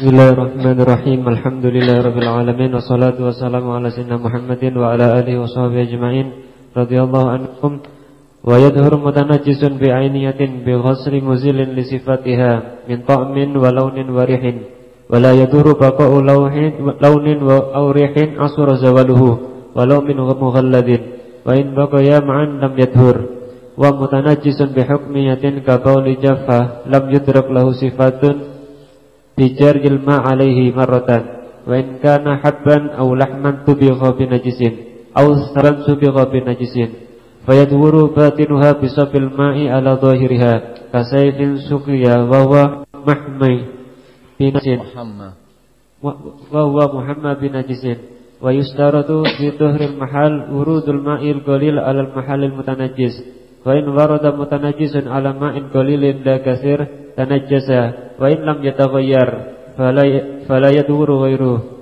Bismillahirrahmanirrahim. Alhamdulillahirabbil alamin wassalatu wassalamu ala sayyidina Muhammadin wa ala alihi washabihi ajmain radhiyallahu anhum. Wa yadhhuru mutanajjisun bi ainiyatin bi ghasri muzilin li sifatiha min ta'min wa launin wa rihin. Wa la yadhuru baqa'u lawhin launin wa aw rihin asura zawaluhu walau min mughalladin. Wa in baqaya ma'an lam yadhur. Wa mutanajjisun bi hukmiyatin ka qawli jaffa lam yudrak lahu sifatun bijarjil ma alaihi marratan wa in kana habban aw lahman tubigha bi najisin aw saran subigha bi najisin fayadwuru batinuha bisabil ma'i ala zahiriha kasailin suqiya wa huwa mahmai bi najisin wa muhammad bin najisin wa yustaratu tuhril mahal urudul ma'il qalil ala al mahalil mutanajjis wa in lam yataghayyar fala fala yaduru ghairuhu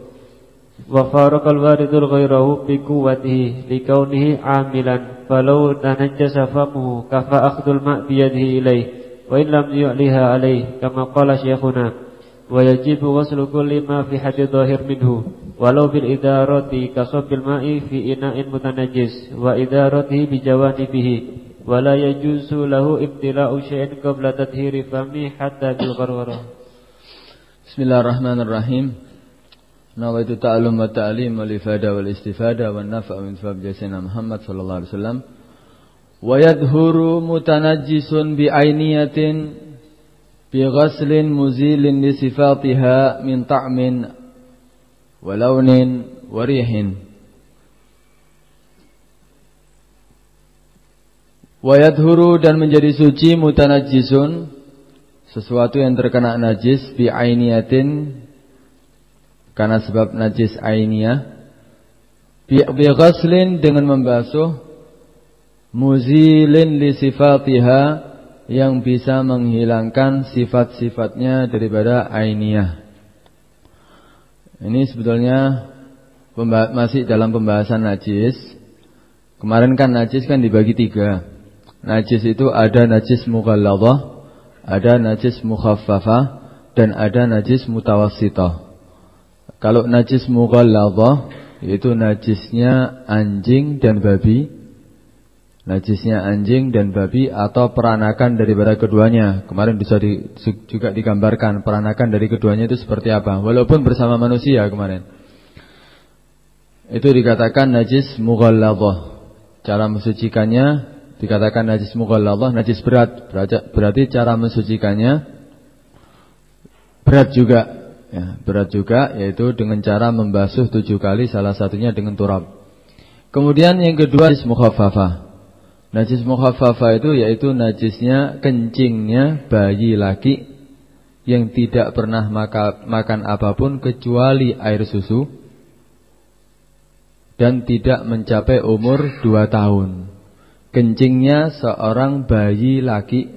wa faraqal waridul ghairahu bi quwwatihi li kaunihi amilan falau tanajjasa famuhu kafa akhdul ma' bi yadihi ilayh wa in lam yu'liha alayh kama qala syekhuna. Wa ghuslu kulli ma fi dhahir minhu walau bil idarati kasabil ma'i fi ina'in mutanajjis wa idaratihi bi jawanibihi ولا يجوز له ابتلاء شيء قبل تطهير فمه حتى بالغرورة بسم الله الرحمن الرحيم نويت تعلم والتعليم والإفادة والاستفادة والنفع من فاب جسنا محمد صلى الله عليه وسلم ويظهر متنجس بعينية بغسل مزيل لصفاتها من طعم ولون وريح Wayadhuru dan menjadi suci mutanajisun sesuatu yang terkena najis bi ainiyatin karena sebab najis ainiyah bi, ghaslin dengan membasuh muzilin li sifatiha yang bisa menghilangkan sifat-sifatnya daripada ainiyah. Ini sebetulnya masih dalam pembahasan najis. Kemarin kan najis kan dibagi tiga. Najis itu ada najis mughalladhah, ada najis mukhaffafah dan ada najis mutawassithah. Kalau najis mughalladhah yaitu najisnya anjing dan babi. Najisnya anjing dan babi atau peranakan daripada keduanya. Kemarin bisa di, juga digambarkan peranakan dari keduanya itu seperti apa. Walaupun bersama manusia kemarin. Itu dikatakan najis mughalladhah. Cara mensucikannya dikatakan najis mughalladhah, najis berat. Berarti cara mensucikannya berat juga. Ya, berat juga yaitu dengan cara membasuh tujuh kali salah satunya dengan turab. Kemudian yang kedua najis mukhaffafah. Najis mukhaffafah itu yaitu najisnya kencingnya bayi laki yang tidak pernah maka, makan apa pun kecuali air susu dan tidak mencapai umur dua tahun kencingnya seorang bayi laki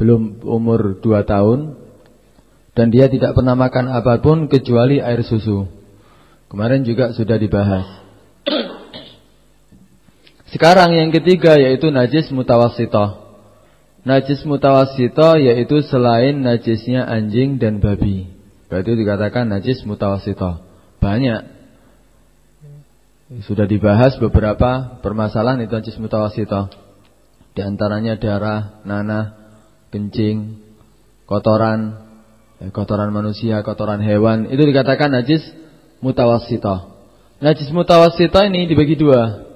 belum umur dua tahun dan dia tidak pernah makan apa pun kecuali air susu. Kemarin juga sudah dibahas. Sekarang yang ketiga yaitu najis mutawasito. Najis mutawasito yaitu selain najisnya anjing dan babi. Berarti dikatakan najis mutawasito. Banyak sudah dibahas beberapa permasalahan itu najis mutawasito. Di antaranya darah, nanah, kencing, kotoran, eh, kotoran manusia, kotoran hewan. Itu dikatakan najis mutawasito. Najis mutawasito ini dibagi dua.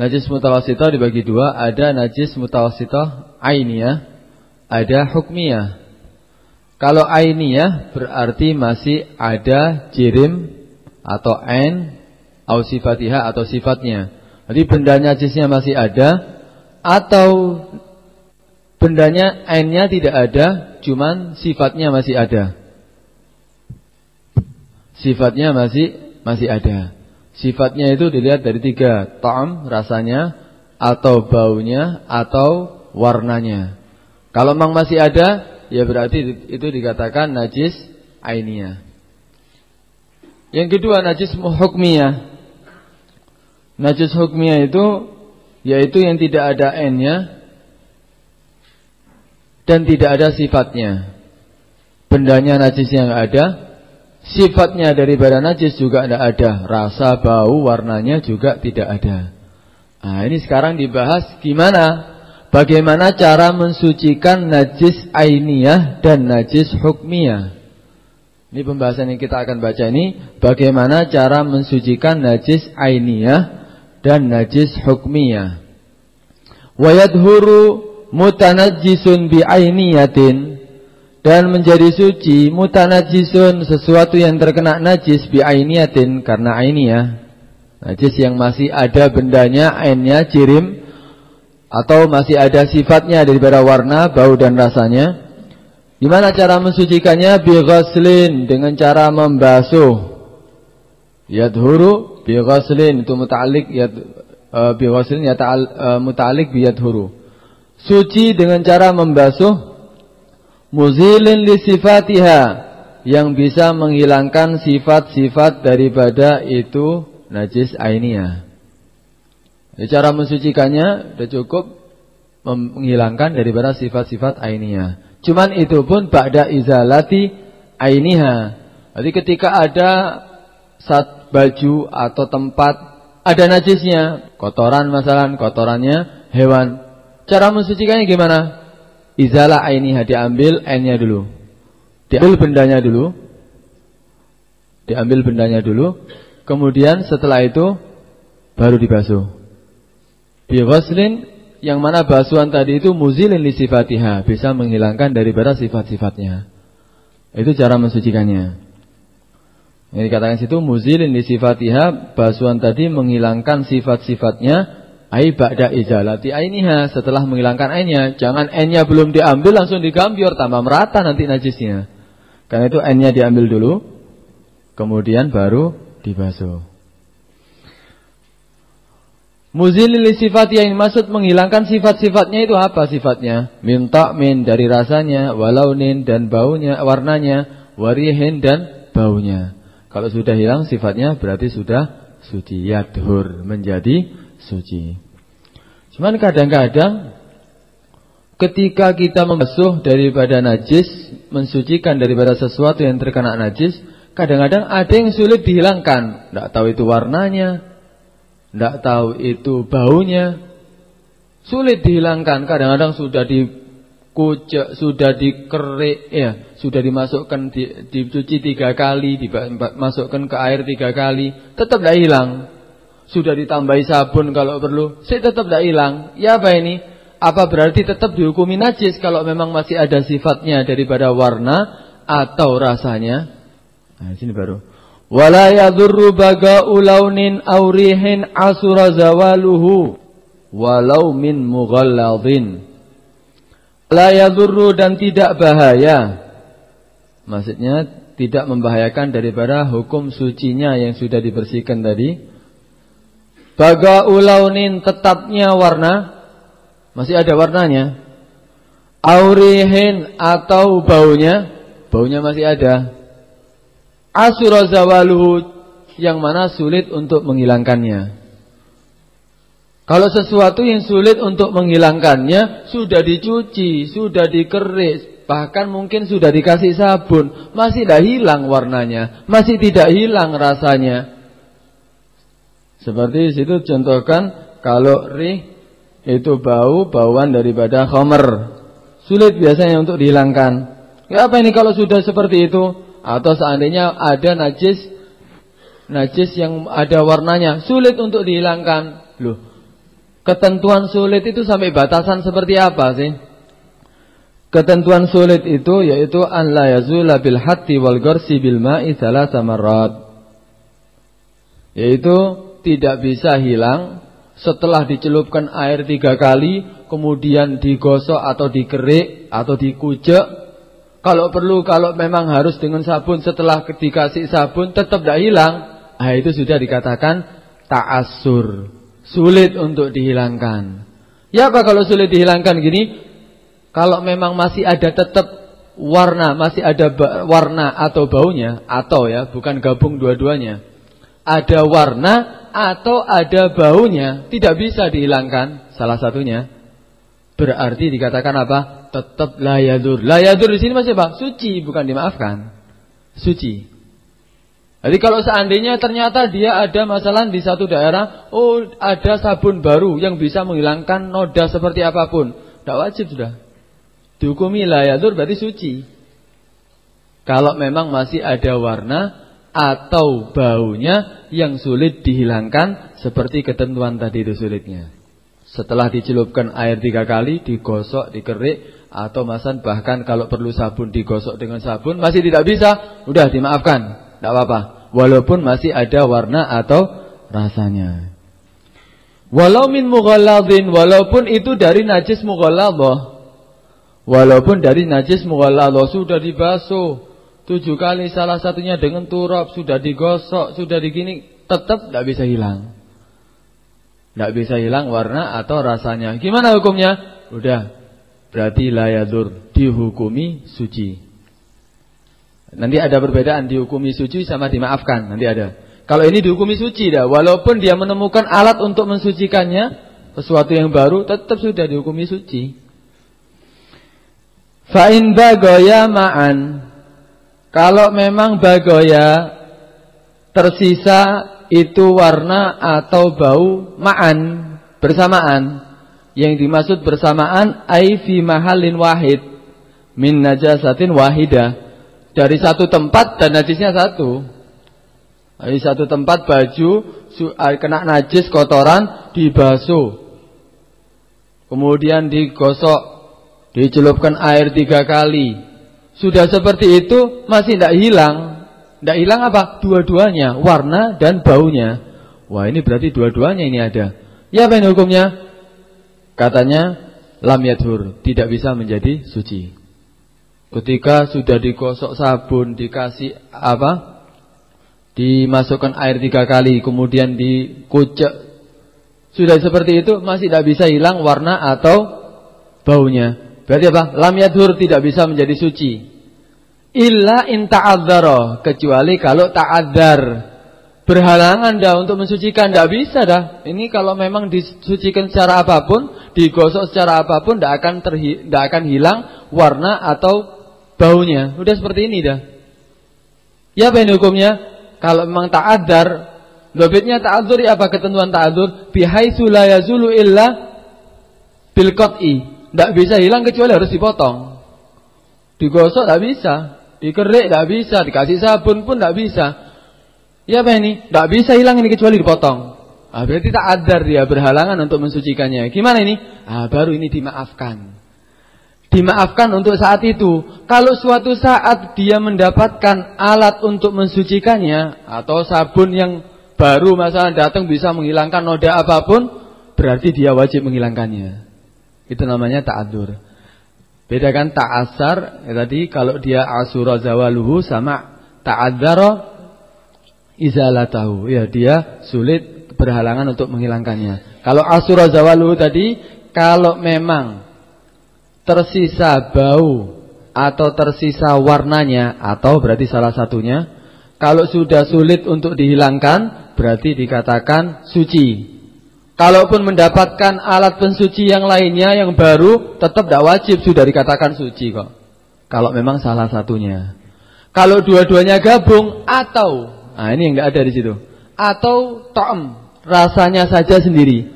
Najis mutawasito dibagi dua. Ada najis mutawasito ainiyah, ada hukmiyah. Kalau ainiyah berarti masih ada jirim atau ain au sifatiha atau sifatnya. Jadi bendanya najisnya masih ada atau bendanya ainnya tidak ada, cuman sifatnya masih ada. Sifatnya masih masih ada. Sifatnya itu dilihat dari tiga, ta'am rasanya atau baunya atau warnanya. Kalau memang masih ada, ya berarti itu dikatakan najis ainiyah. Yang kedua najis hukmiyah. Najis hukmiyah itu yaitu yang tidak ada n-nya dan tidak ada sifatnya. bendanya najisnya nggak ada, sifatnya daripada najis juga tidak ada, rasa, bau, warnanya juga tidak ada. Nah, ini sekarang dibahas gimana? Bagaimana cara mensucikan najis ainiyah dan najis hukmiyah? Ini pembahasan yang kita akan baca ini bagaimana cara mensucikan najis ainiyah dan najis hukmiyah. Wayadhuru mutanajjisun bi ainiyatin dan menjadi suci mutanajisun sesuatu yang terkena najis bi ainiyatin karena ainiyah. Najis yang masih ada bendanya ainnya jirim atau masih ada sifatnya daripada warna bau dan rasanya. Gimana cara mensucikannya? Bi dengan cara membasuh yadhuru bi ghaslin itu muta'alliq yad uh, bi ghaslin ya ta'al uh, muta'alliq bi yadhuru suci dengan cara membasuh muzilin li sifatiha yang bisa menghilangkan sifat-sifat daripada itu najis ainiyah. Ya, cara mensucikannya sudah cukup menghilangkan daripada sifat-sifat ainiyah. Cuman itu pun ba'da izalati ainiha. Jadi ketika ada saat baju atau tempat ada najisnya, kotoran masalah kotorannya hewan. Cara mensucikannya gimana? Izalah ainiha diambil n dulu. Diambil bendanya dulu. Diambil bendanya dulu. Kemudian setelah itu baru dibasuh. Bi yang mana basuhan tadi itu muzilin li sifatiha, bisa menghilangkan daripada sifat-sifatnya. Itu cara mensucikannya. Yang dikatakan situ muzilin li sifatiha, basuhan tadi menghilangkan sifat-sifatnya Ai ba'da izalati ainiha setelah menghilangkan ainnya. Jangan ainnya belum diambil langsung digambior tambah merata nanti najisnya. Karena itu ainnya diambil dulu kemudian baru dibasuh. Muzilil sifat yang maksud menghilangkan sifat-sifatnya itu apa sifatnya? Minta min dari rasanya, walaunin dan baunya, warnanya, warihin dan baunya. Kalau sudah hilang sifatnya berarti sudah suci yadhur menjadi suci. Cuman kadang-kadang ketika kita membasuh daripada najis, mensucikan daripada sesuatu yang terkena najis, kadang-kadang ada yang sulit dihilangkan. Tidak tahu itu warnanya, tidak tahu itu baunya, sulit dihilangkan. Kadang-kadang sudah dikucek, sudah dikerik, ya, sudah dimasukkan, di, dicuci tiga kali, dimasukkan ke air tiga kali, tetap tidak hilang. Sudah ditambahi sabun kalau perlu. Saya tetap tidak hilang. Ya apa ini? Apa berarti tetap dihukumi najis kalau memang masih ada sifatnya daripada warna atau rasanya? Nah, sini baru. Wala yadurru baga'u launin aurihin asura zawaluhu walau min mughalladhin. La yadurru dan tidak bahaya. Maksudnya tidak membahayakan daripada hukum sucinya yang sudah dibersihkan tadi. Baga ulaunin tetapnya warna. Masih ada warnanya. Aurihin atau baunya. Baunya masih ada. Asurazawaluhu Yang mana sulit untuk menghilangkannya Kalau sesuatu yang sulit untuk menghilangkannya Sudah dicuci Sudah dikerik Bahkan mungkin sudah dikasih sabun Masih tidak hilang warnanya Masih tidak hilang rasanya seperti situ contohkan kalau rih itu bau bauan daripada khomer. Sulit biasanya untuk dihilangkan. Ya apa ini kalau sudah seperti itu atau seandainya ada najis najis yang ada warnanya sulit untuk dihilangkan. Loh. Ketentuan sulit itu sampai batasan seperti apa sih? Ketentuan sulit itu yaitu an la yazula bil hatti wal gharsi bil ma'i. Yaitu tidak bisa hilang setelah dicelupkan air tiga kali, kemudian digosok atau dikerik atau dikucek. Kalau perlu, kalau memang harus dengan sabun setelah dikasih sabun tetap tidak hilang, nah itu sudah dikatakan ta'asur, sulit untuk dihilangkan. Ya apa kalau sulit dihilangkan gini? Kalau memang masih ada tetap warna, masih ada warna atau baunya, atau ya, bukan gabung dua-duanya. Ada warna atau ada baunya tidak bisa dihilangkan salah satunya berarti dikatakan apa tetap layadur. Layadur di sini masih apa? Suci, bukan dimaafkan. Suci. Jadi kalau seandainya ternyata dia ada masalah di satu daerah, oh ada sabun baru yang bisa menghilangkan noda seperti apa pun, tidak wajib sudah. Dihukumi layadur berarti suci. Kalau memang masih ada warna atau baunya yang sulit dihilangkan seperti ketentuan tadi itu sulitnya. Setelah dicelupkan air tiga kali, digosok, dikerik, atau masan bahkan kalau perlu sabun digosok dengan sabun masih tidak bisa, udah dimaafkan, tidak apa-apa. Walaupun masih ada warna atau rasanya. Walau min mughalladhin, walaupun itu dari najis mughalladhah. Walaupun dari najis mughalladhah sudah dibasuh tujuh kali salah satunya dengan turab, sudah digosok, sudah digini, tetap tidak bisa hilang. Tidak bisa hilang warna atau rasanya. Gimana hukumnya? Udah Berarti layadur dihukumi suci. Nanti ada perbedaan dihukumi suci sama dimaafkan. Nanti ada. Kalau ini dihukumi suci dah, walaupun dia menemukan alat untuk mensucikannya, sesuatu yang baru tetap sudah dihukumi suci. Fa'in bagoya ma'an. Kalau memang bagoya tersisa itu warna atau bau ma'an bersamaan yang dimaksud bersamaan ai fi mahallin wahid min najasatin wahidah dari satu tempat dan najisnya satu. Dari satu tempat baju kena najis kotoran dibasuh. Kemudian digosok, dicelupkan air tiga kali. Sudah seperti itu masih tidak hilang. Tidak hilang apa? Dua-duanya, warna dan baunya. Wah ini berarti dua-duanya ini ada. Ya apa ini hukumnya? Katanya lam yadhur, tidak bisa menjadi suci. Ketika sudah digosok sabun, dikasih apa? Dimasukkan air tiga kali, kemudian dikucek. Sudah seperti itu, masih tidak bisa hilang warna atau baunya. Berarti apa? Lam yadhur tidak bisa menjadi suci. Illa in ta'adzara, kecuali kalau ta'adzar berhalangan dah untuk mensucikan, tidak bisa dah. Ini kalau memang disucikan secara apa pun, digosok secara apa pun, tidak akan akan hilang warna atau baunya. Udah seperti ini dah. Ya apa ini hukumnya? Kalau memang ta'adzar, dobitnya ta'adzur ya apa ketentuan ta'adzur? Bihaitsu la yazulu illa bil qat'i. Tidak bisa hilang kecuali harus dipotong. Digosok tidak bisa, dikerik tidak bisa, dikasih sabun pun tidak bisa. Ya apa ini? Tidak bisa hilang ini kecuali dipotong. Ah, berarti tak adar dia berhalangan untuk mensucikannya. Gimana ini? Ah, baru ini dimaafkan. Dimaafkan untuk saat itu. Kalau suatu saat dia mendapatkan alat untuk mensucikannya atau sabun yang baru masalah datang bisa menghilangkan noda apa pun, berarti dia wajib menghilangkannya. Itu namanya ta'adur. Bedakan ta'asar ya tadi kalau dia asura zawaluhu sama ta'adzara izalatahu. Ya, dia sulit berhalangan untuk menghilangkannya. Kalau asura zawalu tadi, kalau memang tersisa bau atau tersisa warnanya atau berarti salah satunya, kalau sudah sulit untuk dihilangkan, berarti dikatakan suci. Kalaupun mendapatkan alat pensuci yang lainnya yang baru, tetap tidak wajib sudah dikatakan suci kok. Kalau memang salah satunya. Kalau dua-duanya gabung atau Nah, ini yang enggak ada di situ. Atau ta'am, rasanya saja sendiri.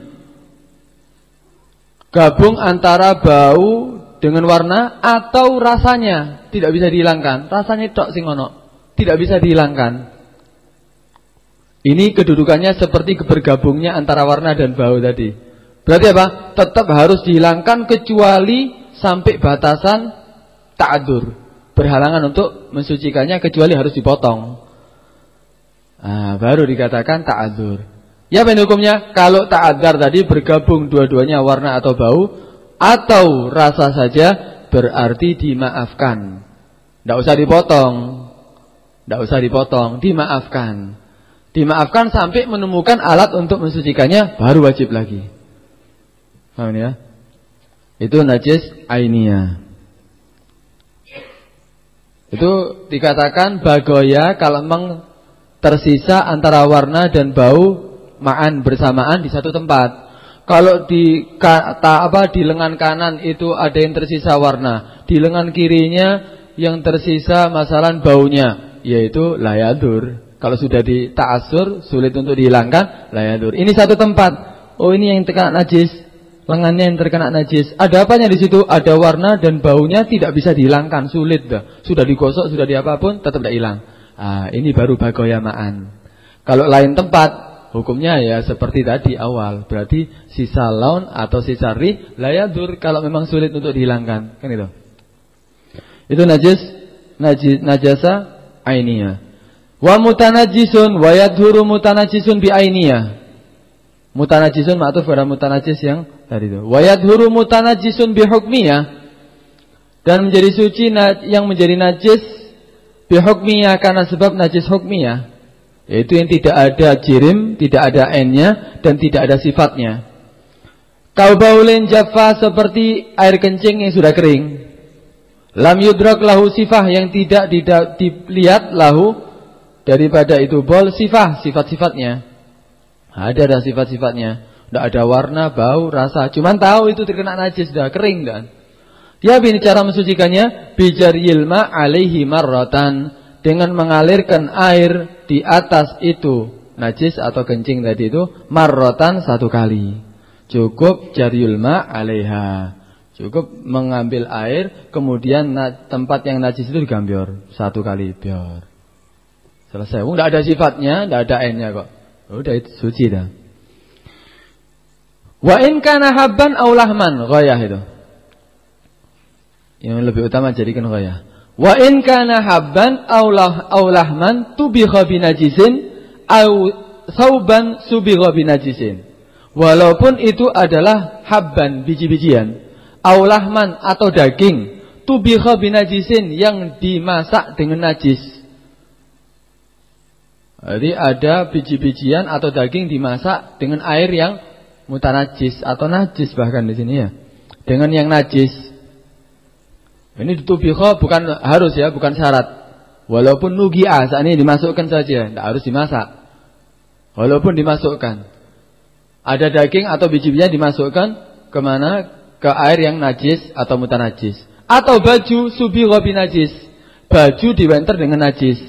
Gabung antara bau dengan warna atau rasanya tidak bisa dihilangkan. Rasanya tok sing ono, tidak bisa dihilangkan. Ini kedudukannya seperti bergabungnya antara warna dan bau tadi. Berarti apa? Tetap harus dihilangkan kecuali sampai batasan ta'adur. Berhalangan untuk mensucikannya kecuali harus dipotong. Nah, baru dikatakan ta'adzur. Ya apa hukumnya? Kalau ta'adzar tadi bergabung dua-duanya warna atau bau atau rasa saja berarti dimaafkan. Tidak usah dipotong. Tidak usah dipotong, dimaafkan. Dimaafkan sampai menemukan alat untuk mensucikannya baru wajib lagi. Paham ya? Itu najis ainia. Itu dikatakan bagoya kalau memang tersisa antara warna dan bau ma'an bersamaan di satu tempat. Kalau di ta, apa di lengan kanan itu ada yang tersisa warna, di lengan kirinya yang tersisa masalah baunya, yaitu layadur. Kalau sudah di ta'asur sulit untuk dihilangkan layadur. Ini satu tempat. Oh ini yang terkena najis, lengannya yang terkena najis. Ada apanya di situ? Ada warna dan baunya tidak bisa dihilangkan, sulit dah. Sudah digosok, sudah diapapun tetap tidak hilang. Ah, ini baru bagoyamaan. Kalau lain tempat Hukumnya ya seperti tadi awal, berarti sisa laun atau sisa ri layadur kalau memang sulit untuk dihilangkan, kan itu. Itu najis, najis najasa ainiyah. Wa mutanajisun wa yadhuru mutanajisun bi ainiyah. Mutanajisun maksud pada mutanajis yang tadi itu. Wa yadhuru mutanajisun bi hukmiyah. Dan menjadi suci yang menjadi najis bi hukmiyah karena sebab najis hukmiyah. Yaitu yang tidak ada jirim, tidak ada n-nya dan tidak ada sifatnya. Kau baulin jaffa seperti air kencing yang sudah kering. Lam yudrak lahu sifah yang tidak dilihat lahu daripada itu bol sifah, sifat-sifatnya. Ada ada sifat-sifatnya. Tidak ada warna, bau, rasa. Cuman tahu itu terkena najis, sudah kering dan. Ya ini cara mensucikannya bijar yilma alaihi marrotan dengan mengalirkan air di atas itu najis atau kencing tadi itu marrotan satu kali. Cukup jariul ma alaiha. Cukup mengambil air kemudian tempat yang najis itu digambior satu kali biar. Selesai. Tidak ada sifatnya, tidak ada airnya kok. Udah itu suci dah. Wa in kana habban aw lahman, itu. Yang lebih utama jadikan ghayah. Wa in kana habban aw lah aw lahman tubigha binajisin aw sauban subigha binajisin. Walaupun itu adalah habban biji-bijian, aw lahman atau daging, tubigha binajisin yang dimasak dengan najis. Jadi ada biji-bijian atau daging dimasak dengan air yang mutanajis atau najis bahkan di sini ya. Dengan yang najis. Ini ditubikho bukan harus ya, bukan syarat. Walaupun nugi'ah saat ini dimasukkan saja, tidak harus dimasak. Walaupun dimasukkan. Ada daging atau biji-bijian dimasukkan ke mana? Ke air yang najis atau mutanajis. Atau baju subigho najis. Baju diwenter dengan najis.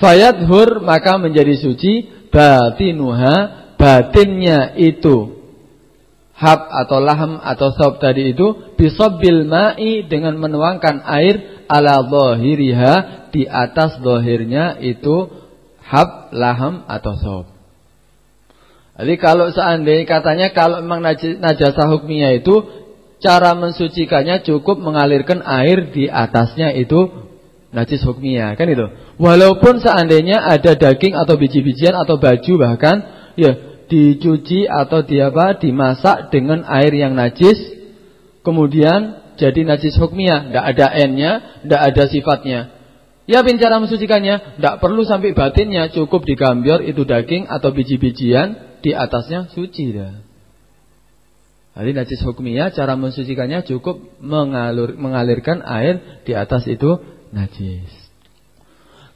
Fayadhur maka menjadi suci batinuha batinnya itu hab atau lahm atau sob tadi itu bisobbil ma'i dengan menuangkan air ala zahiriha di atas zahirnya itu hab, lahm atau sob. Jadi kalau seandainya katanya kalau memang najasa hukminya itu cara mensucikannya cukup mengalirkan air di atasnya itu najis hukminya kan itu. Walaupun seandainya ada daging atau biji-bijian atau baju bahkan ya dicuci atau di apa dimasak dengan air yang najis kemudian jadi najis hukmiyah. Tidak ada n-nya tidak ada sifatnya. Ya cara mensucikannya tidak perlu sampai batinnya. Cukup digambior itu daging atau biji-bijian di atasnya suci dah. Jadi najis hukmiyah cara mensucikannya cukup mengalur, mengalirkan air di atas itu najis.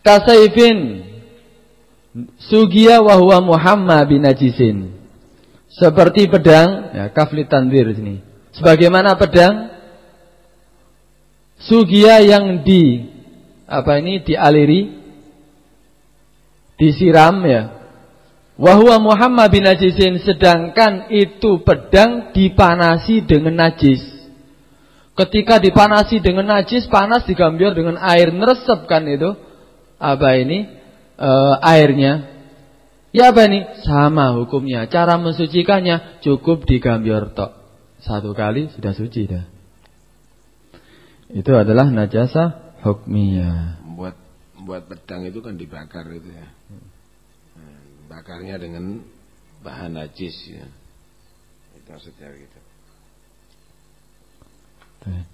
Kasaifin Sugia wahwa Muhammad bin Najisin. Seperti pedang, ya kafli tanwir sini. Sebagaimana pedang sugia yang di apa ini dialiri disiram ya. Wahwa Muhammad bin Najisin sedangkan itu pedang dipanasi dengan najis. Ketika dipanasi dengan najis, panas digambil dengan air neresep kan itu. Apa ini? E, airnya. Ya apa ini? Sama hukumnya. Cara mensucikannya cukup digambior tok. Satu kali sudah suci dah. Itu adalah najasa hukmiyah. Buat buat pedang itu kan dibakar itu ya. Bakarnya dengan bahan najis ya. Itu maksudnya gitu. Tuh.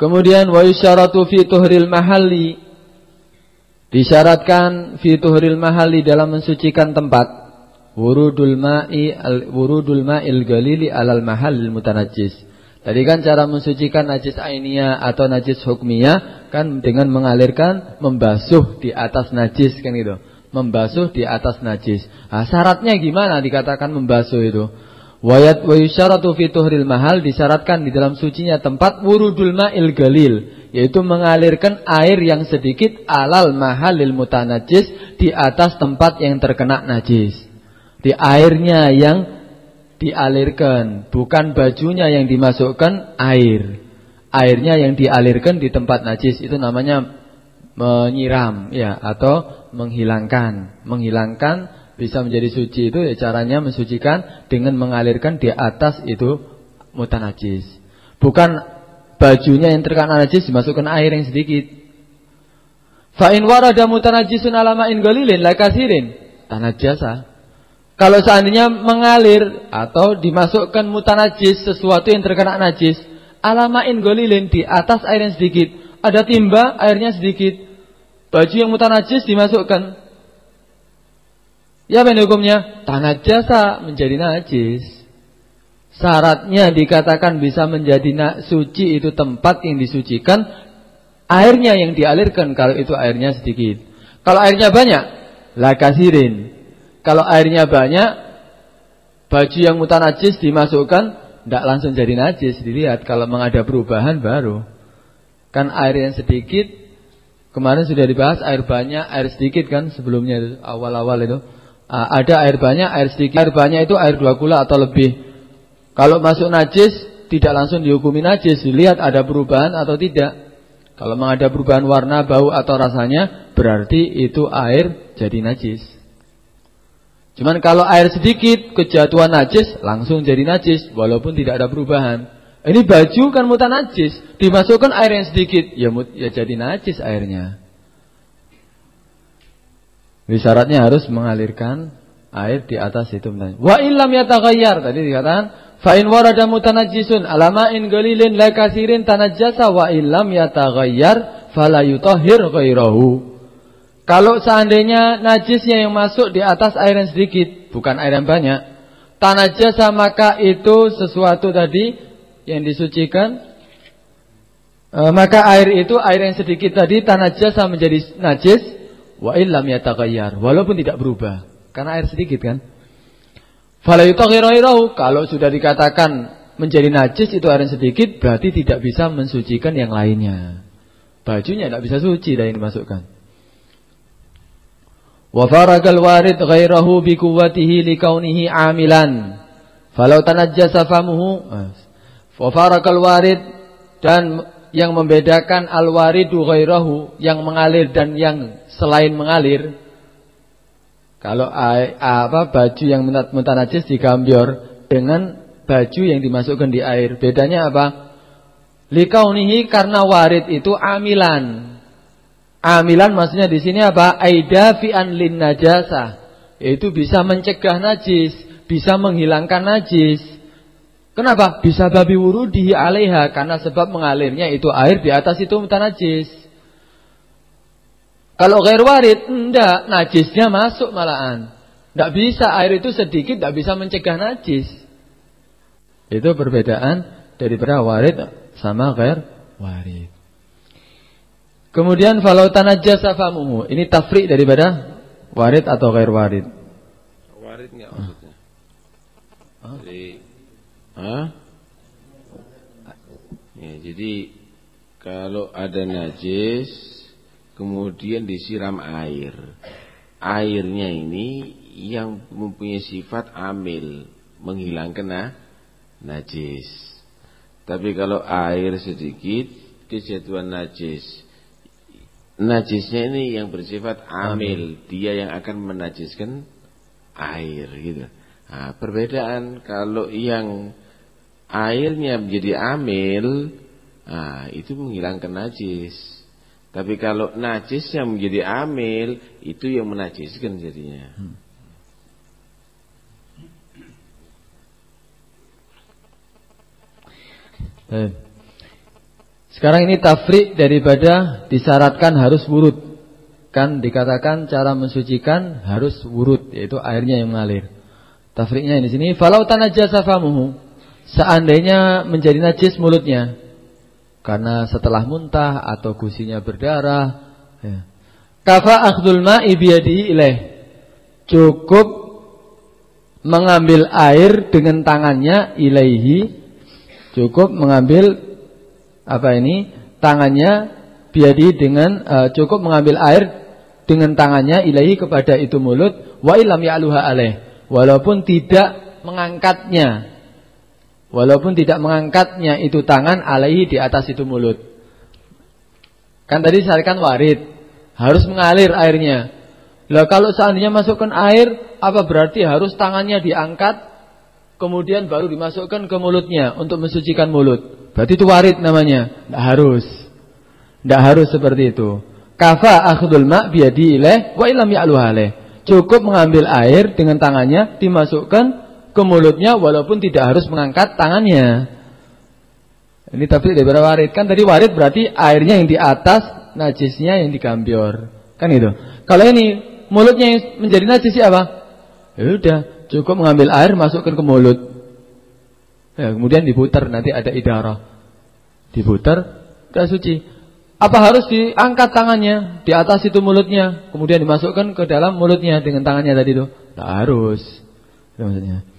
Kemudian wa yusyaratu fi tuhril mahalli disyaratkan fi tuhril mahalli dalam mensucikan tempat wurudul ma'i al wurudul ma'il galili alal mahallil mutanajjis Tadi kan cara mensucikan najis ainiyah atau najis hukmiyah kan dengan mengalirkan membasuh di atas najis kan gitu. Membasuh di atas najis. Nah, syaratnya gimana dikatakan membasuh itu? Wayat wa yusyaratu fi tuhril mahal disyaratkan di dalam sucinya tempat wurudul ma'il galil yaitu mengalirkan air yang sedikit alal mahalil mutanajis di atas tempat yang terkena najis. Di airnya yang dialirkan, bukan bajunya yang dimasukkan air. Airnya yang dialirkan di tempat najis itu namanya menyiram ya atau menghilangkan. Menghilangkan bisa menjadi suci itu ya caranya mensucikan dengan mengalirkan di atas itu mutanajis. Bukan bajunya yang terkena najis dimasukkan air yang sedikit. Fa in warada mutanajisun alama in galilin la kasirin tanajasa kalau seandainya mengalir atau dimasukkan mutanajis sesuatu yang terkena najis, alamain golilin di atas air yang sedikit, ada timba airnya sedikit, baju yang mutanajis dimasukkan. Ya apa hukumnya? Tanah jasa menjadi najis. Syaratnya dikatakan bisa menjadi suci itu tempat yang disucikan, airnya yang dialirkan kalau itu airnya sedikit. Kalau airnya banyak, lakasirin kalau airnya banyak, baju yang mutanajis dimasukkan, tidak langsung jadi najis. Dilihat kalau memang ada perubahan baru. Kan air yang sedikit, kemarin sudah dibahas air banyak, air sedikit kan sebelumnya awal-awal itu. Ada air banyak, air sedikit. Air banyak itu air dua gula atau lebih. Kalau masuk najis, tidak langsung dihukumi najis. Dilihat ada perubahan atau tidak. Kalau memang ada perubahan warna, bau atau rasanya, berarti itu air jadi najis. Cuman kalau air sedikit kejatuhan najis langsung jadi najis walaupun tidak ada perubahan. Ini baju kan mutan najis, dimasukkan air yang sedikit ya ya jadi najis airnya. Jadi syaratnya harus mengalirkan air di atas itu. Wa illam yataghayyar tadi dikatakan fa in warada mutanajisun alama in galilin la kasirin tanajjasa wa illam yataghayyar fala yutahhir ghairahu. Kalau seandainya najisnya yang masuk di atas air yang sedikit, bukan air yang banyak, tanah jasa maka itu sesuatu tadi yang disucikan, e, maka air itu air yang sedikit tadi tanah jasa menjadi najis, wa illam yataghayyar, walaupun tidak berubah, karena air sedikit kan. Fala kalau sudah dikatakan menjadi najis itu air sedikit, berarti tidak bisa mensucikan yang lainnya. Bajunya tidak bisa suci dari dimasukkan. Wa faragal warid ghairahu bi quwwatihi li kaunihi amilan. Falau tanajjasa famuhu wa faragal warid dan yang membedakan al-waridu ghairahu yang mengalir dan yang selain mengalir. Kalau apa baju yang mutanajis digambior dengan baju yang dimasukkan di air. Bedanya apa? Likaunihi karena warid itu amilan. Amilan maksudnya di sini apa? Aidafian lin najasa. Itu bisa mencegah najis, bisa menghilangkan najis. Kenapa? Bisa babi wurudihi alaiha karena sebab mengalirnya itu air di atas itu najis. Kalau gair warid, enggak, najisnya masuk malahan. Enggak bisa air itu sedikit enggak bisa mencegah najis. Itu perbedaan daripada warid sama gair warid. Kemudian falau tanajjasa famuhu. Ini tafrik daripada warid atau gair warid. Warid enggak maksudnya? Hah? Ya, jadi kalau ada najis kemudian disiram air. Airnya ini yang mempunyai sifat amil, menghilangkan nah, najis. Tapi kalau air sedikit kejatuhan najis najisnya ini yang bersifat amil, dia yang akan menajiskan air gitu. Nah, perbedaan kalau yang airnya menjadi amil, nah, itu menghilangkan najis. Tapi kalau najisnya menjadi amil, itu yang menajiskan jadinya. Hmm. Sekarang ini tafrik daripada disyaratkan harus wurud. Kan dikatakan cara mensucikan harus wurud, yaitu airnya yang mengalir. Tafriknya di sini, falau tanajjasa famuhu. Seandainya menjadi najis mulutnya karena setelah muntah atau gusinya berdarah ya. kafa akhdul ma'i biyadihi ilaih. Cukup mengambil air dengan tangannya ilaihi. Cukup mengambil apa ini tangannya biadi dengan uh, cukup mengambil air dengan tangannya ilahi kepada itu mulut wa ilam ya'luha alaih. Walaupun tidak mengangkatnya walaupun tidak mengangkatnya itu tangan alaihi di atas itu mulut. Kan tadi saya kan warid. Harus mengalir airnya. Lah kalau seandainya masukkan air apa berarti harus tangannya diangkat kemudian baru dimasukkan ke mulutnya untuk mensucikan mulut? Berarti itu warid namanya. Tidak harus. Tidak harus seperti itu. Kafa akhdul ma' biyadi ilaih wa ilam ya'luha Cukup mengambil air dengan tangannya dimasukkan ke mulutnya walaupun tidak harus mengangkat tangannya. Ini tapi dari warid kan tadi warid berarti airnya yang di atas, najisnya yang di gambior. Kan itu. Kalau ini mulutnya yang menjadi najis apa? Ya udah, cukup mengambil air masukkan ke mulut. Ya, kemudian diputar nanti ada idarah. Diputar, sudah suci. Apa harus diangkat tangannya di atas itu mulutnya, kemudian dimasukkan ke dalam mulutnya dengan tangannya tadi itu? Tidak harus. Itu maksudnya.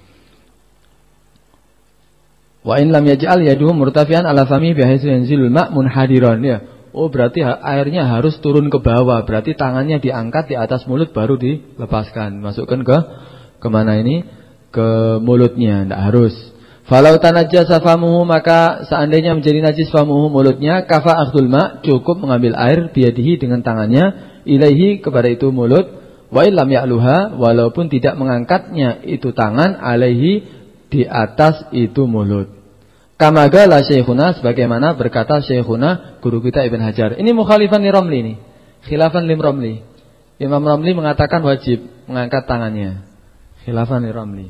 Wa in lam yaj'al yaduhu murtafian ala fami bihaitsu yanzilul ma' munhadiran ya. Oh berarti airnya harus turun ke bawah, berarti tangannya diangkat di atas mulut baru dilepaskan, masukkan ke ke mana ini? Ke mulutnya, tidak harus. Falau tanajjasa famuhu maka seandainya menjadi najis famuhu mulutnya kafa akhdul ma cukup mengambil air biadihi dengan tangannya ilaihi kepada itu mulut wa illam ya'luha walaupun tidak mengangkatnya itu tangan alaihi di atas itu mulut. Kamagala Syekhuna sebagaimana berkata Syekhuna guru kita Ibn Hajar. Ini mukhalifan li Romli ini. Khilafan lim Romli. Imam Romli mengatakan wajib mengangkat tangannya. Khilafan li Romli.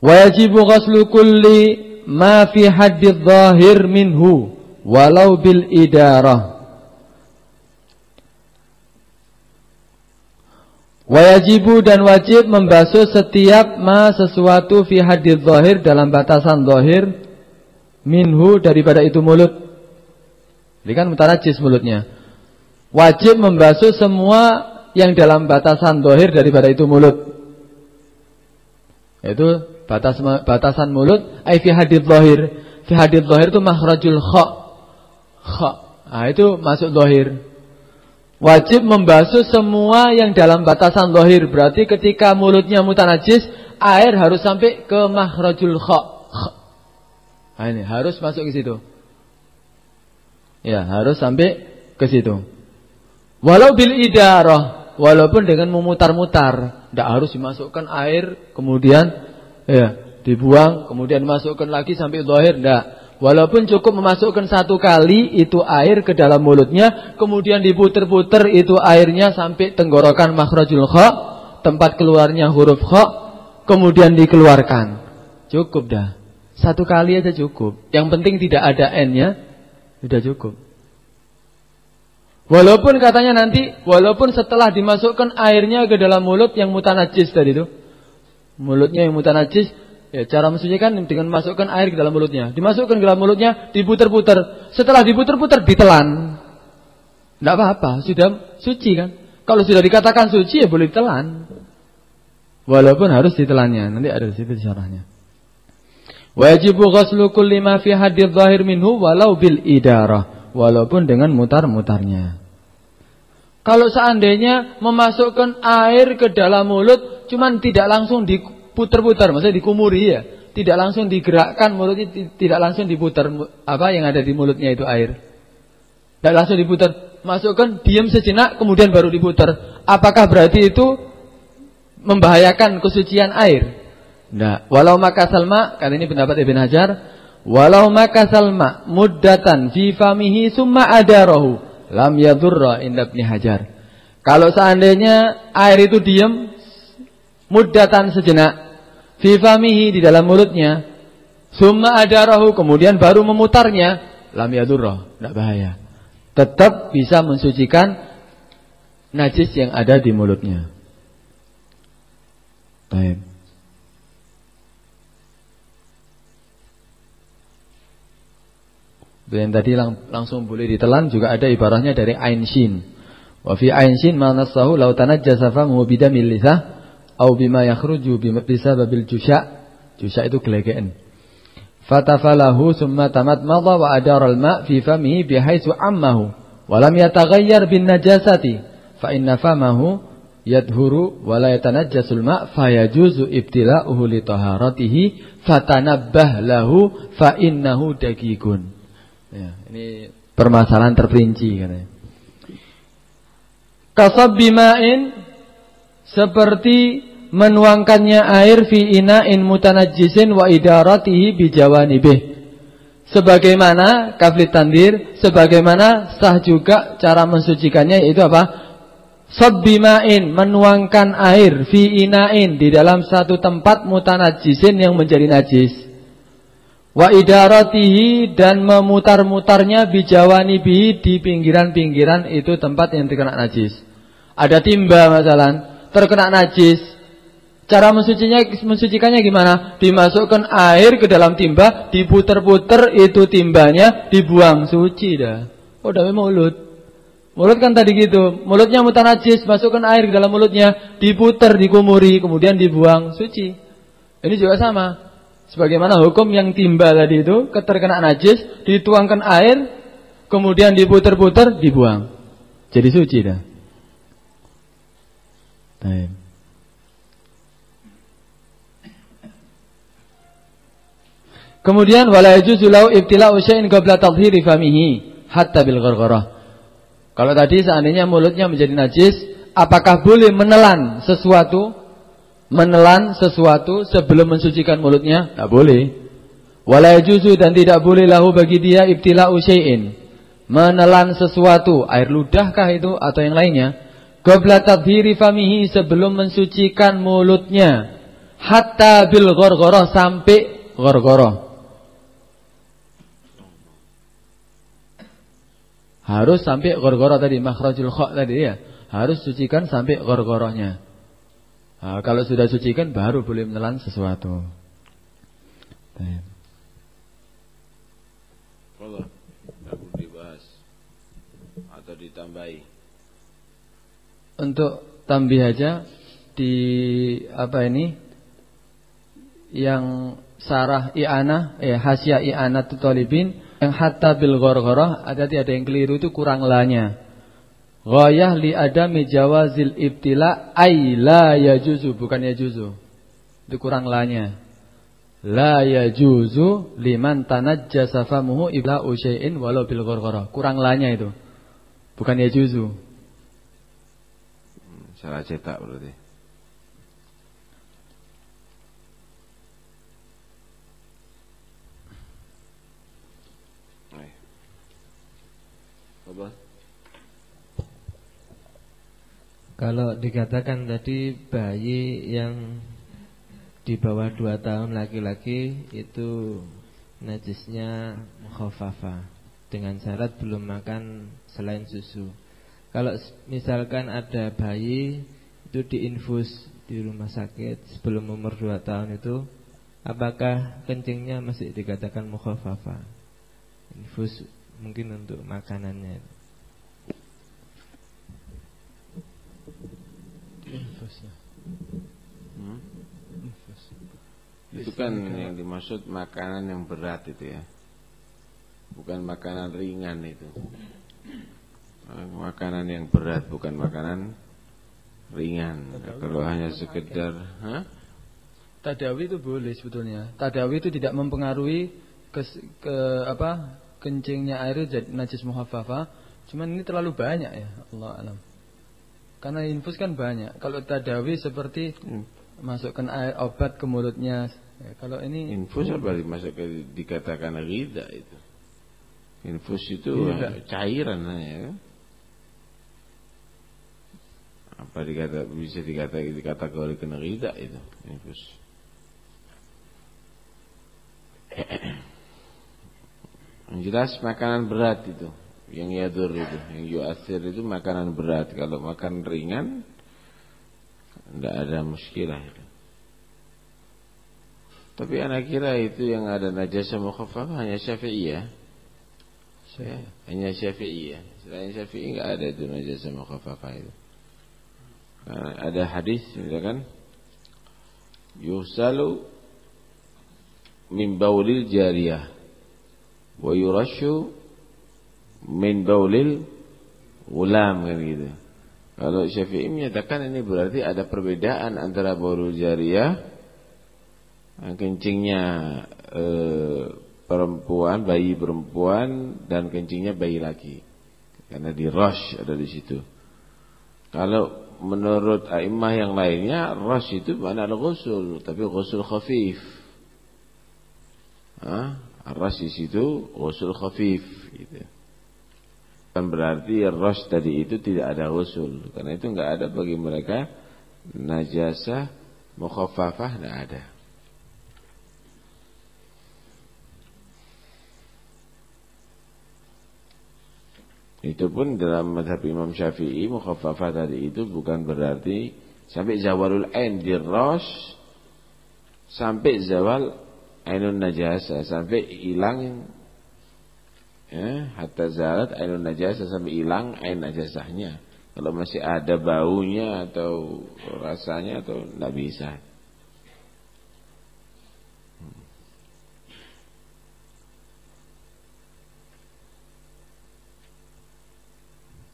Wajibu ghaslu kulli ma fi haddid zahir minhu walau bil idarah. Wajibu dan wajib membasuh setiap ma sesuatu fi hadid zahir dalam batasan zahir minhu daripada itu mulut. Ini kan mutanajis mulutnya. Wajib membasuh semua yang dalam batasan zahir daripada itu mulut. Itu batas batasan mulut ai fi hadid zahir fi hadid zahir itu makhrajul kha kha nah itu masuk zahir wajib membasuh semua yang dalam batasan zahir. Berarti ketika mulutnya mutanajis air harus sampai ke makhrajul kha. Nah ini harus masuk ke situ. Ya harus sampai ke situ. Walau bil idarah walaupun dengan memutar-mutar tidak harus dimasukkan air kemudian ya, dibuang, kemudian masukkan lagi sampai zahir, enggak. Walaupun cukup memasukkan satu kali itu air ke dalam mulutnya, kemudian diputer-puter itu airnya sampai tenggorokan makhrajul kha, tempat keluarnya huruf kha, kemudian dikeluarkan. Cukup dah. Satu kali aja cukup. Yang penting tidak ada n-nya, sudah cukup. Walaupun katanya nanti, walaupun setelah dimasukkan airnya ke dalam mulut yang mutanajis tadi itu, mulutnya yang mutanajis, ya cara mensucikan dengan masukkan air ke dalam mulutnya. Dimasukkan ke dalam mulutnya, diputer-puter. Setelah diputer-puter ditelan. Tidak apa-apa, sudah suci kan. Kalau sudah dikatakan suci ya boleh ditelan. Walaupun harus ditelannya. Nanti ada di situ syarahnya. Wajibu ghaslu kulli ma fi hadir zahir minhu walau bil idarah. Walaupun dengan mutar-mutarnya. Kalau seandainya memasukkan air ke dalam mulut cuman tidak langsung diputar-putar, maksudnya dikumuri ya. Tidak langsung digerakkan mulutnya, tidak langsung diputar apa yang ada di mulutnya itu air. Tidak langsung diputar, masukkan diam sejenak kemudian baru diputar. Apakah berarti itu membahayakan kesucian air? Nah, walau maka salma, kali ini pendapat Ibn Hajar, walau maka salma muddatan fi famihi summa adarahu lam yadurra inda Ibn Hajar. Kalau seandainya air itu diam muddatan sejenak fifamihi di dalam mulutnya. Summa adarahu kemudian baru memutarnya, lam yadurrah, tidak bahaya. Tetap bisa mensucikan najis yang ada di mulutnya. Baik. Yang tadi lang langsung boleh ditelan juga ada ibaratnya dari Ainshin. wafi ainsin Ainshin ma lautanat jasafa tanajjasa famu au bima yakhruju bisababil jusha. Jusha itu gelegean. Fatafalahu summa tamatmadha wa adara al-ma' fi famihi bihaitsu ammahu wa lam yataghayyar bin najasati fa inna famahu yadhuru wa la yatanajjasul ma' fayajuzu ibtila'uhu li taharatihi fatanabbah lahu fa innahu daqiqun. Ya, ini permasalahan terperinci katanya. Kasab bima'in seperti menuangkannya air fi ina'in mutanajjisin wa idaratihi bijawanibih. Sebagaimana kaflit tandir, sebagaimana sah juga cara mensucikannya yaitu apa? Sabbima'in menuangkan air fi ina'in di dalam satu tempat mutanajjisin yang menjadi najis. Wa idaratihi dan memutar-mutarnya bijawani bi di pinggiran-pinggiran itu tempat yang terkena najis. Ada timba masalah, terkena najis. Cara mensucinya mensucikannya gimana? Dimasukkan air ke dalam timba, diputer-puter itu timbanya, dibuang suci dah. Oh, dah mulut. Mulut kan tadi gitu, mulutnya mutan najis, masukkan air ke dalam mulutnya, diputer, dikumuri, kemudian dibuang suci. Ini juga sama. Sebagaimana hukum yang timba tadi itu keterkena najis dituangkan air kemudian diputer-puter dibuang. Jadi suci dah. Baik. Kemudian wala yajuzu lau ibtila'u syai'in qabla tadhhiri famihi hatta bil ghargharah. Kalau tadi seandainya mulutnya menjadi najis, apakah boleh menelan sesuatu menelan sesuatu sebelum mensucikan mulutnya? Tak boleh. Wala juzu dan tidak boleh lahu bagi dia ibtila'u syai'in. Menelan sesuatu, air ludahkah itu atau yang lainnya? Qabla tadhiri famihi sebelum mensucikan mulutnya. Hatta bil gorgoroh sampai gorgoroh. Harus sampai gorgoroh tadi makhrajul kha tadi ya. Harus sucikan sampai gorgorohnya. Nah, kalau sudah suci kan baru boleh menelan sesuatu. Kalau perlu dibahas atau ditambahi. Untuk tambah aja di apa ini yang sarah i'anah eh hasya i'anah talibin yang hatta bil ghargharah ada ada yang keliru itu kurang lanya. Ghayah li adami jawazil ibtila ay la yajuzu bukan yajuzu. Itu kurang lanya. La yajuzu liman tanajjasa famuhu ibla usyai'in walau bil gharghara. Kurang lanya itu. Bukan yajuzu. Salah cetak berarti. Kalau dikatakan tadi bayi yang di bawah dua tahun laki-laki itu najisnya mukhafafa dengan syarat belum makan selain susu. Kalau misalkan ada bayi itu diinfus di rumah sakit sebelum umur dua tahun itu apakah kencingnya masih dikatakan mukhafafa? Infus mungkin untuk makanannya. Infusnya. Hmm? Infus. Itu kan yang dimaksud makanan yang berat itu ya. Bukan makanan ringan itu. Makanan yang berat bukan makanan ringan. Kalau hanya sekedar, ha? Tadawi itu boleh sebetulnya. Tadawi itu tidak mempengaruhi ke, ke apa kencingnya air jadi najis muhaffafa. Cuman ini terlalu banyak ya Allah alam. Karena infus kan banyak. Kalau tadawi seperti hmm. masukkan air obat ke mulutnya. Ya, kalau ini infus apa dimasuk dikatakan rida itu. Infus itu rida. cairan ya. Apa dikata bisa dikata dikategorikan rida itu infus. Yang jelas makanan berat itu yang yadur itu, yang yuasir itu makanan berat. Kalau makan ringan, tidak ada muskilah itu. Tapi anak kira itu yang ada najasa mukhaffaf hanya syafi'iyah. Ya, hanya Syafi'i ya. Selain Syafi'i enggak ada itu najasa mukhaffafah itu. Nah, ada hadis misalkan yusalu min baulil jariyah wa yurashu min baulil ulam kan gitu. Kalau Syafi'i menyatakan ini berarti ada perbedaan antara baulul jariyah kencingnya eh, perempuan, bayi perempuan dan kencingnya bayi laki. Karena di rush ada di situ. Kalau menurut a'immah yang lainnya rush itu mana ada ghusl, tapi ghusl khafif. Ah, rush di situ ghusl khafif gitu. Kan berarti rush tadi itu tidak ada ghusl, karena itu enggak ada bagi mereka najasah mukhaffafah enggak ada. Itu pun dalam madhab Imam Syafi'i mukhaffafah tadi itu bukan berarti sampai zawalul ain dirras sampai zawal ainun najasa sampai hilang ya hatta zalat ainun najasa sampai hilang ain najasahnya. Kalau masih ada baunya atau rasanya atau tidak bisa.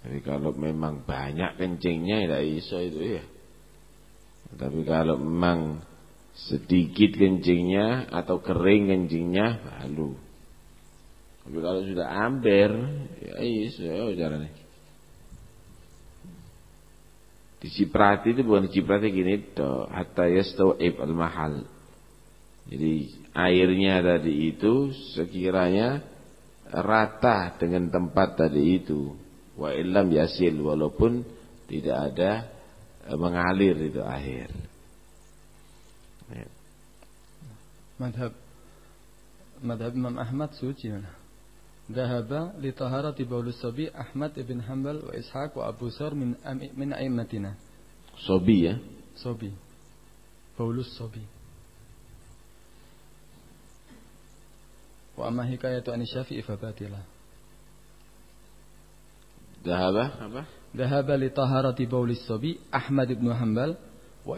Jadi kalau memang banyak kencingnya tidak iso itu ya. Tapi kalau memang sedikit kencingnya atau kering kencingnya baru. Tapi kalau sudah amber ya iso ya caranya. Diciprati itu bukan diciprati gini toh, hatta yastau'ib al-mahal. Jadi airnya tadi itu sekiranya rata dengan tempat tadi itu wa illam yasil walaupun tidak ada e, mengalir itu air. Ya. Madhab Madhab Imam Ahmad suci mana? Dahaba li taharati baulus sabi Ahmad ibn Hanbal wa Ishaq wa Abu Sar min min aimmatina. Sobi ya? Sobi. Baulus sobi. Wa amma hikayatu an Syafi'i fa batilah. Dahaba apa? Dahaba li taharati baulis sabi Ahmad ibn Hanbal wa